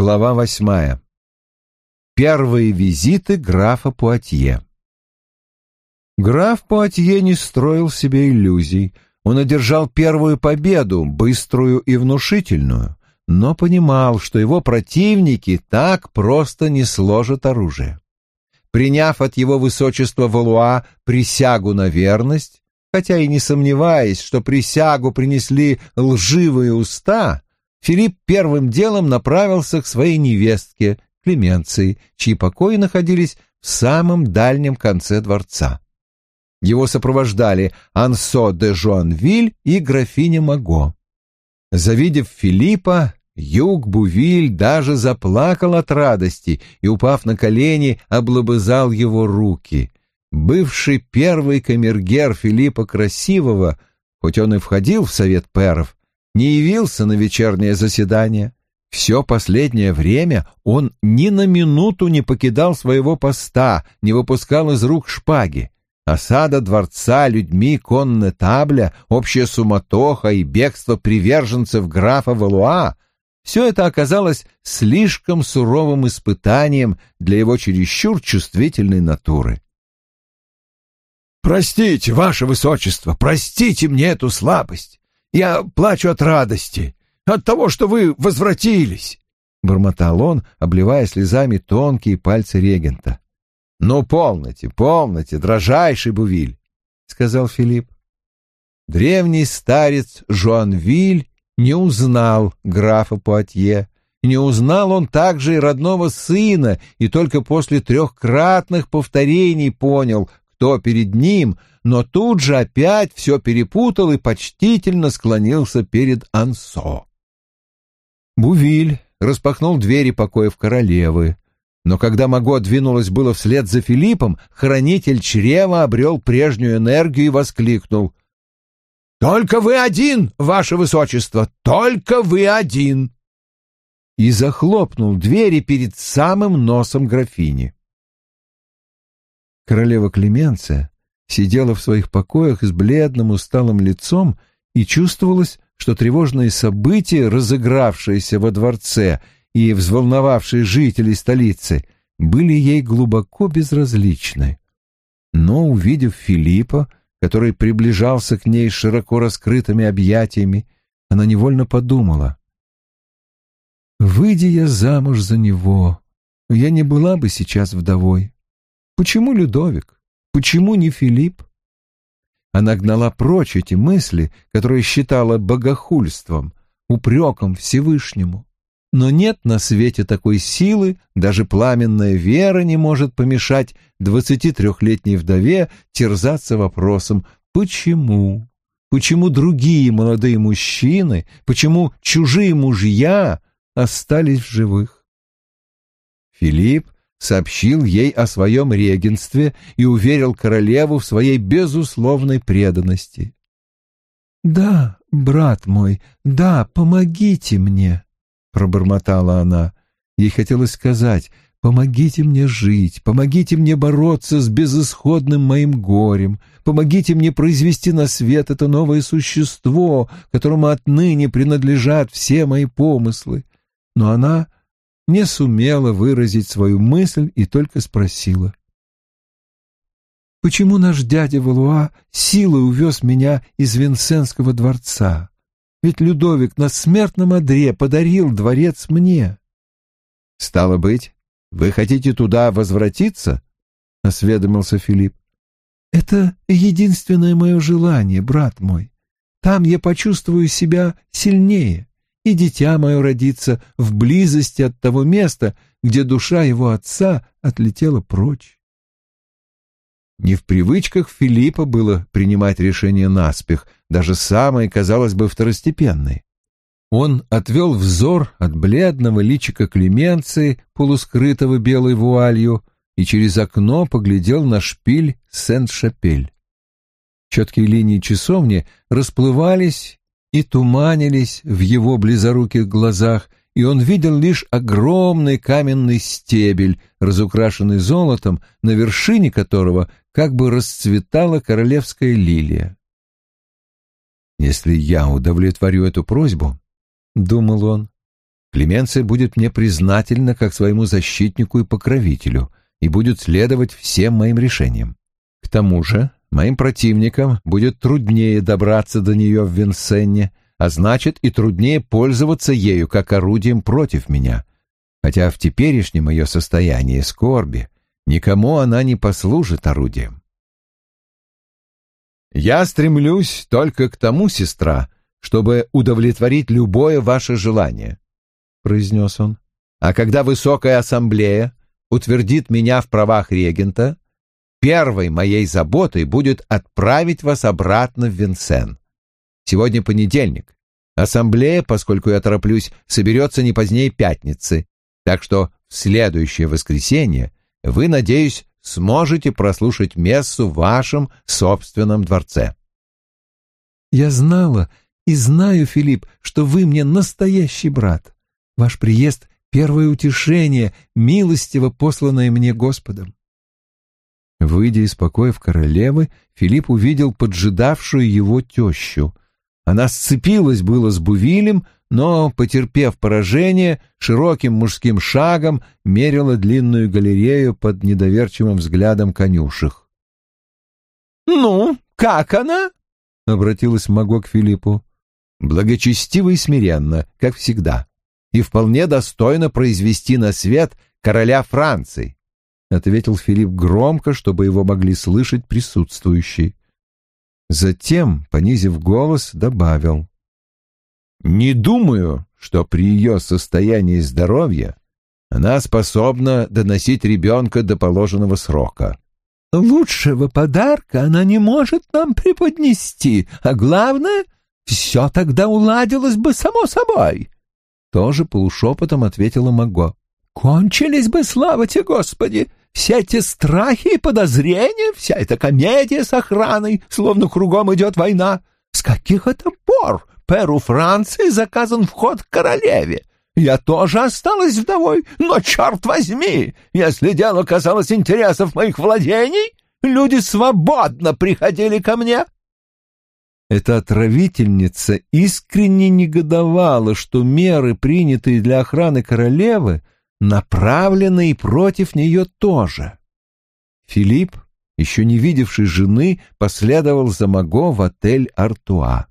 Глава восьмая. Первые визиты графа Пуатье. Граф Пуатье не строил себе иллюзий. Он одержал первую победу, быструю и внушительную, но понимал, что его противники так просто не сложат оружие. Приняв от его высочества Валуа присягу на верность, хотя и не сомневаясь, что присягу принесли лживые уста, Филипп первым делом направился к своей невестке Клеменции, чьи покои находились в самом дальнем конце дворца. Его сопровождали Ансо де Жуанвиль и графиня Маго. Завидев Филиппа, Юг Бувиль даже заплакал от радости и, упав на колени, облобызал его руки. Бывший первый камергер Филиппа Красивого, хоть он и входил в совет перов, не явился на вечернее заседание. Все последнее время он ни на минуту не покидал своего поста, не выпускал из рук шпаги. Осада дворца людьми конны табля, общая суматоха и бегство приверженцев графа Валуа — все это оказалось слишком суровым испытанием для его чересчур чувствительной натуры. «Простите, ваше высочество, простите мне эту слабость. Я плачу от радости, от того, что вы возвратились», — бормотал он, обливая слезами тонкие пальцы регента. «Ну, полноте, полноте, дрожайший Бувиль», — сказал Филипп. Древний старец Жуанвиль не узнал графа Пуатье, не узнал он также и родного сына, и только после трехкратных повторений понял, кто перед ним, но тут же опять все перепутал и почтительно склонился перед Ансо. Бувиль распахнул двери покоев королевы, но когда Маго двинулась было вслед за Филиппом, хранитель чрева обрел прежнюю энергию и воскликнул. «Только вы один, ваше высочество, только вы один!» И захлопнул двери перед самым носом графини. Королева Клеменция сидела в своих покоях с бледным усталым лицом и чувствовалось, что тревожные события, разыгравшиеся во дворце и взволновавшие жителей столицы, были ей глубоко безразличны. Но, увидев Филиппа, который приближался к ней широко раскрытыми объятиями, она невольно подумала. «Выйди я замуж за него, я не была бы сейчас вдовой. Почему Людовик? Почему не Филипп? Она гнала прочь эти мысли, которые считала богохульством, упреком Всевышнему. Но нет на свете такой силы, даже пламенная вера не может помешать двадцати трехлетней вдове терзаться вопросом «почему?». Почему другие молодые мужчины, почему чужие мужья остались в живых? Филипп сообщил ей о своем регенстве и уверил королеву в своей безусловной преданности. «Да, брат мой, да, помогите мне», — пробормотала она. Ей хотелось сказать «Помогите мне жить, помогите мне бороться с безысходным моим горем, помогите мне произвести на свет это новое существо, которому отныне принадлежат все мои помыслы». Но она не сумела выразить свою мысль и только спросила. «Почему наш дядя Валуа силой увез меня из Винсенского дворца? Ведь Людовик на смертном одре подарил дворец мне». «Стало быть, вы хотите туда возвратиться?» — осведомился Филипп. «Это единственное мое желание, брат мой. Там я почувствую себя сильнее и дитя мое родится в близости от того места, где душа его отца отлетела прочь. Не в привычках Филиппа было принимать решения наспех, даже самые, казалось бы, второстепенные. Он отвел взор от бледного личика Клеменции, полускрытого белой вуалью, и через окно поглядел на шпиль Сент-Шапель. Четкие линии часовни расплывались и туманились в его близоруких глазах, и он видел лишь огромный каменный стебель, разукрашенный золотом, на вершине которого как бы расцветала королевская лилия. «Если я удовлетворю эту просьбу, — думал он, Клеменция будет мне признательна как своему защитнику и покровителю и будет следовать всем моим решениям. К тому же моим противникам будет труднее добраться до нее в Винсенне, а значит и труднее пользоваться ею как орудием против меня, хотя в теперешнем ее состоянии скорби никому она не послужит орудием. Я стремлюсь только к тому, сестра, чтобы удовлетворить любое ваше желание, — произнес он. А когда Высокая Ассамблея утвердит меня в правах регента, первой моей заботой будет отправить вас обратно в Винсен. Сегодня понедельник. Ассамблея, поскольку я тороплюсь, соберется не позднее пятницы, так что в следующее воскресенье вы, надеюсь, сможете прослушать мессу в вашем собственном дворце. Я знала и знаю, Филипп, что вы мне настоящий брат. Ваш приезд — первое утешение, милостиво посланное мне Господом. Выйдя из покоев королевы, Филипп увидел поджидавшую его тещу. Она сцепилась было с Бувилем, но, потерпев поражение, широким мужским шагом мерила длинную галерею под недоверчивым взглядом конюшек. «Ну, как она?» — обратилась Маго к Филиппу. «Благочестиво и смиренно, как всегда, и вполне достойно произвести на свет короля Франции», — ответил Филипп громко, чтобы его могли слышать присутствующие. Затем, понизив голос, добавил. «Не думаю, что при ее состоянии здоровья она способна доносить ребенка до положенного срока». «Лучшего подарка она не может нам преподнести, а главное, все тогда уладилось бы само собой», — тоже полушепотом ответила Маго. «Кончились бы, слава тебе, Господи, все эти страхи и подозрения, вся эта комедия с охраной, словно кругом идет война. С каких это пор Перу Франции заказан вход к королеве? Я тоже осталась вдовой, но, черт возьми, если дело касалось интересов моих владений, люди свободно приходили ко мне. Эта отравительница искренне негодовала, что меры, принятые для охраны королевы, направленные против нее тоже. Филипп, еще не видевший жены, последовал за Маго в отель «Артуа».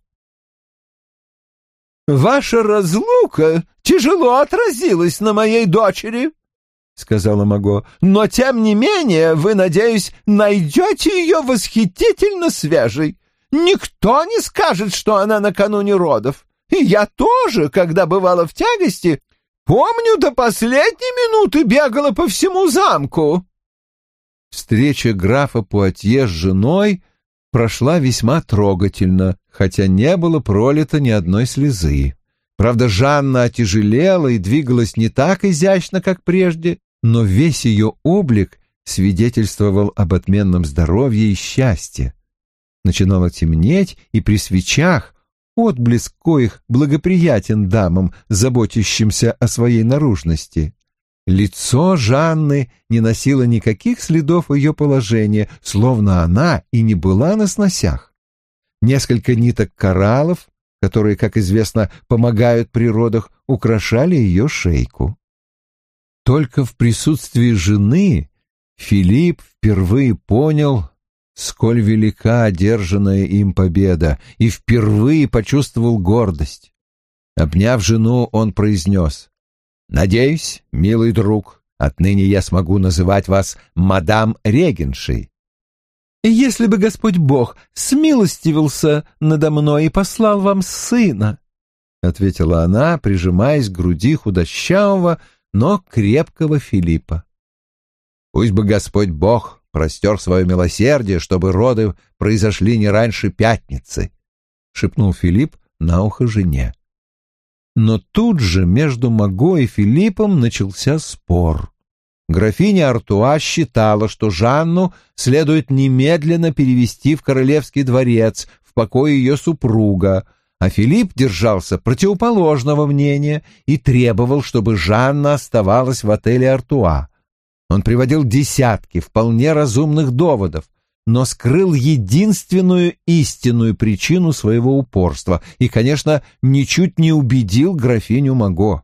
«Ваша разлука тяжело отразилась на моей дочери», — сказала Маго, «но, тем не менее, вы, надеюсь, найдете ее восхитительно свежей. Никто не скажет, что она накануне родов. И я тоже, когда бывала в тягости, Помню, до последней минуты бегала по всему замку. Встреча графа Пуатье с женой прошла весьма трогательно, хотя не было пролито ни одной слезы. Правда, Жанна отяжелела и двигалась не так изящно, как прежде, но весь ее облик свидетельствовал об отменном здоровье и счастье. Начинало темнеть, и при свечах отблеск коих благоприятен дамам, заботящимся о своей наружности. Лицо Жанны не носило никаких следов ее положения, словно она и не была на сносях. Несколько ниток кораллов, которые, как известно, помогают при родах, украшали ее шейку. Только в присутствии жены Филипп впервые понял, сколь велика одержанная им победа, и впервые почувствовал гордость. Обняв жену, он произнес, «Надеюсь, милый друг, отныне я смогу называть вас мадам Регеншей». «Если бы Господь Бог смилостивился надо мной и послал вам сына», — ответила она, прижимаясь к груди худощавого, но крепкого Филиппа. «Пусть бы Господь Бог простер свое милосердие, чтобы роды произошли не раньше пятницы», — шепнул Филипп на ухо жене. Но тут же между Маго и Филиппом начался спор. Графиня Артуа считала, что Жанну следует немедленно перевести в королевский дворец, в покое ее супруга, а Филипп держался противоположного мнения и требовал, чтобы Жанна оставалась в отеле Артуа. Он приводил десятки вполне разумных доводов, но скрыл единственную истинную причину своего упорства и, конечно, ничуть не убедил графиню Маго.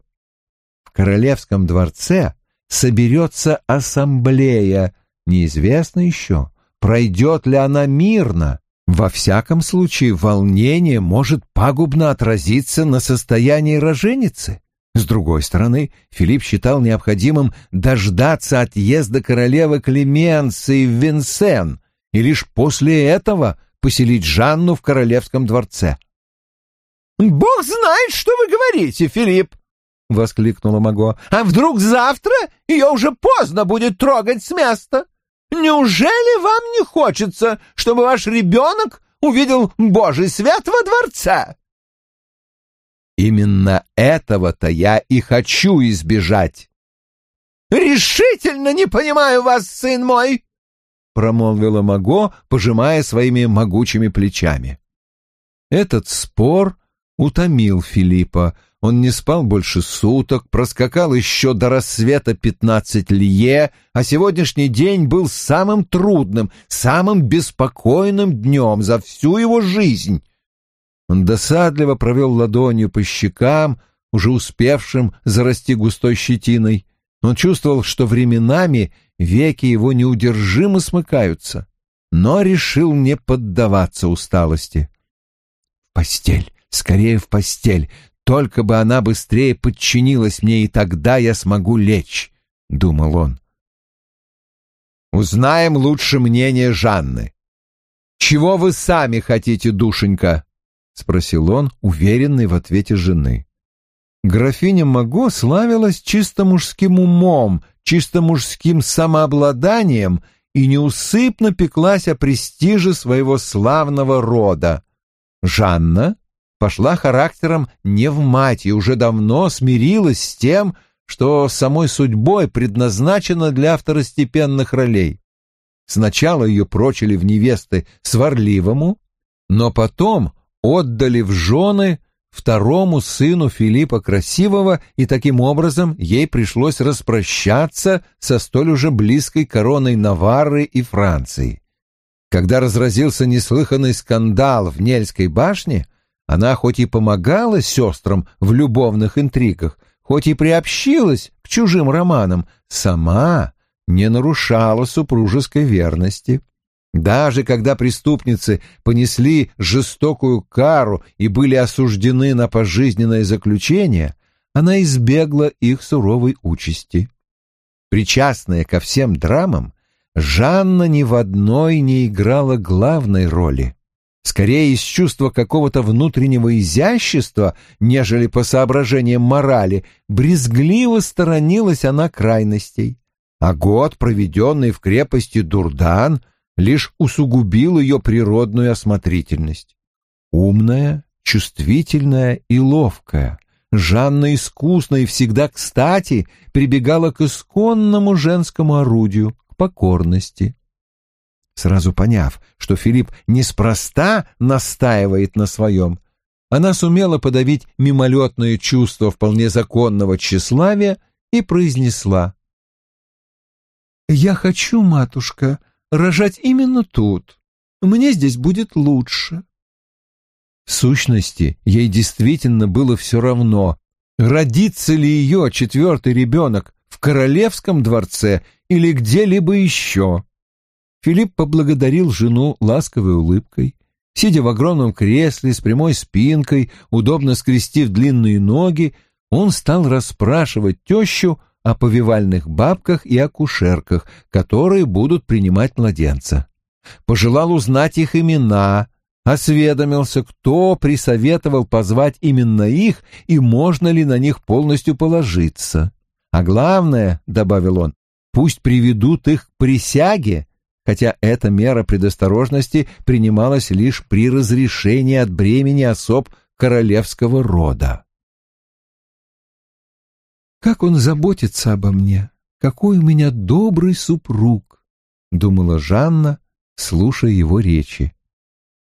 королевском дворце соберется ассамблея, неизвестно еще, пройдет ли она мирно. Во всяком случае, волнение может пагубно отразиться на состоянии роженицы. С другой стороны, Филипп считал необходимым дождаться отъезда королевы Клеменции в Винсен и лишь после этого поселить Жанну в королевском дворце. «Бог знает, что вы говорите, Филипп!» — воскликнула Маго. «А вдруг завтра ее уже поздно будет трогать с места? Неужели вам не хочется, чтобы ваш ребенок увидел Божий свет во дворце?» «Именно этого-то я и хочу избежать!» «Решительно не понимаю вас, сын мой!» — промолвила Маго, пожимая своими могучими плечами. Этот спор утомил Филиппа. Он не спал больше суток, проскакал еще до рассвета пятнадцать лье, а сегодняшний день был самым трудным, самым беспокойным днем за всю его жизнь. Он досадливо провел ладонью по щекам, уже успевшим зарасти густой щетиной. Он чувствовал, что временами веки его неудержимо смыкаются, но решил не поддаваться усталости. «Постель! Скорее в постель! Только бы она быстрее подчинилась мне, и тогда я смогу лечь!» — думал он. «Узнаем лучше мнение Жанны. Чего вы сами хотите, душенька?» — спросил он, уверенный в ответе жены. Графиня Маго славилась чисто мужским умом, чисто мужским самообладанием и неусыпно пеклась о престиже своего славного рода. Жанна пошла характером не в мать и уже давно смирилась с тем, что самой судьбой предназначена для второстепенных ролей. Сначала ее прочили в невесты сварливому, но потом отдали в жены второму сыну Филиппа Красивого, и таким образом ей пришлось распрощаться со столь уже близкой короной Наварры и Франции. Когда разразился неслыханный скандал в Нельской башне, она хоть и помогала сестрам в любовных интригах, хоть и приобщилась к чужим романам, сама не нарушала супружеской верности. Даже когда преступницы понесли жестокую кару и были осуждены на пожизненное заключение, она избегла их суровой участи. Причастная ко всем драмам, Жанна ни в одной не играла главной роли скорее из чувства какого-то внутреннего изящества, нежели по соображениям морали, брезгливо сторонилась она крайностей. А год, проведенный в крепости Дурдан, лишь усугубил ее природную осмотрительность. Умная, чувствительная и ловкая, Жанна искусно и всегда кстати прибегала к исконному женскому орудию, к покорности. Сразу поняв, что Филипп неспроста настаивает на своем, она сумела подавить мимолетное чувство вполне законного тщеславия и произнесла. «Я хочу, матушка, рожать именно тут. Мне здесь будет лучше». В сущности, ей действительно было все равно, родится ли ее четвертый ребенок в королевском дворце или где-либо еще. Филипп поблагодарил жену ласковой улыбкой. Сидя в огромном кресле с прямой спинкой, удобно скрестив длинные ноги, он стал расспрашивать тещу о повивальных бабках и акушерках, которые будут принимать младенца. Пожелал узнать их имена, осведомился, кто присоветовал позвать именно их и можно ли на них полностью положиться. А главное, — добавил он, — пусть приведут их к присяге, хотя эта мера предосторожности принималась лишь при разрешении от бремени особ королевского рода. «Как он заботится обо мне! Какой у меня добрый супруг!» — думала Жанна, слушая его речи.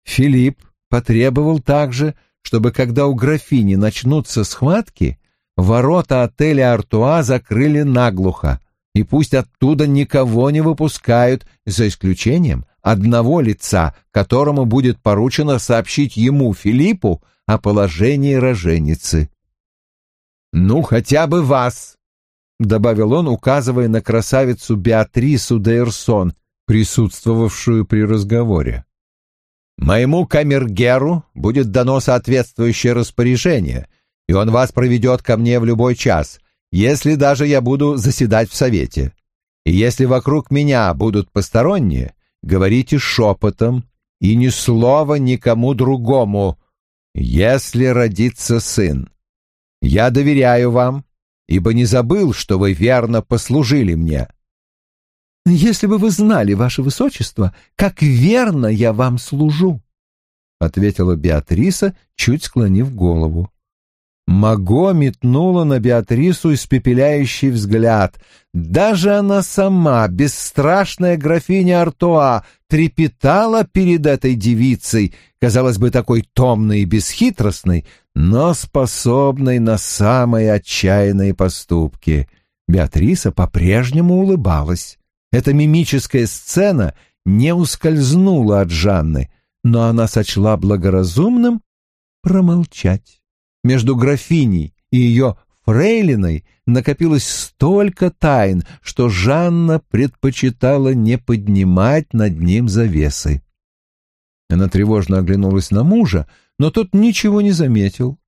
Филипп потребовал также, чтобы когда у графини начнутся схватки, ворота отеля «Артуа» закрыли наглухо, и пусть оттуда никого не выпускают, за исключением одного лица, которому будет поручено сообщить ему, Филиппу, о положении роженицы. «Ну, хотя бы вас», — добавил он, указывая на красавицу Беатрису де Эрсон, присутствовавшую при разговоре. «Моему камергеру будет дано соответствующее распоряжение, и он вас проведет ко мне в любой час, если даже я буду заседать в совете. И если вокруг меня будут посторонние, говорите шепотом и ни слова никому другому, если родится сын. Я доверяю вам, ибо не забыл, что вы верно послужили мне. Если бы вы знали, ваше высочество, как верно я вам служу, — ответила Беатриса, чуть склонив голову. Маго метнула на Беатрису испепеляющий взгляд. Даже она сама, бесстрашная графиня Артуа, трепетала перед этой девицей, казалось бы, такой томной и бесхитростной, но способной на самые отчаянные поступки. Беатриса по-прежнему улыбалась. Эта мимическая сцена не ускользнула от Жанны, но она сочла благоразумным промолчать. Между графиней и ее фрейлиной накопилось столько тайн, что Жанна предпочитала не поднимать над ним завесы. Она тревожно оглянулась на мужа, но тот ничего не заметил.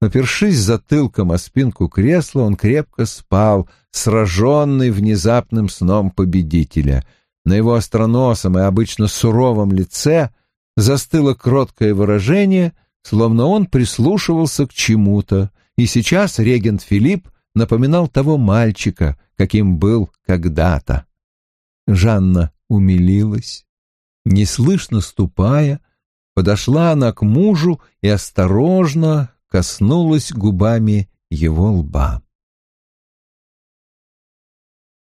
Опершись затылком о спинку кресла, он крепко спал, сраженный внезапным сном победителя. На его остроносом и обычно суровом лице застыло кроткое выражение — словно он прислушивался к чему-то, и сейчас регент Филипп напоминал того мальчика, каким был когда-то. Жанна умилилась. Неслышно ступая, подошла она к мужу и осторожно коснулась губами его лба.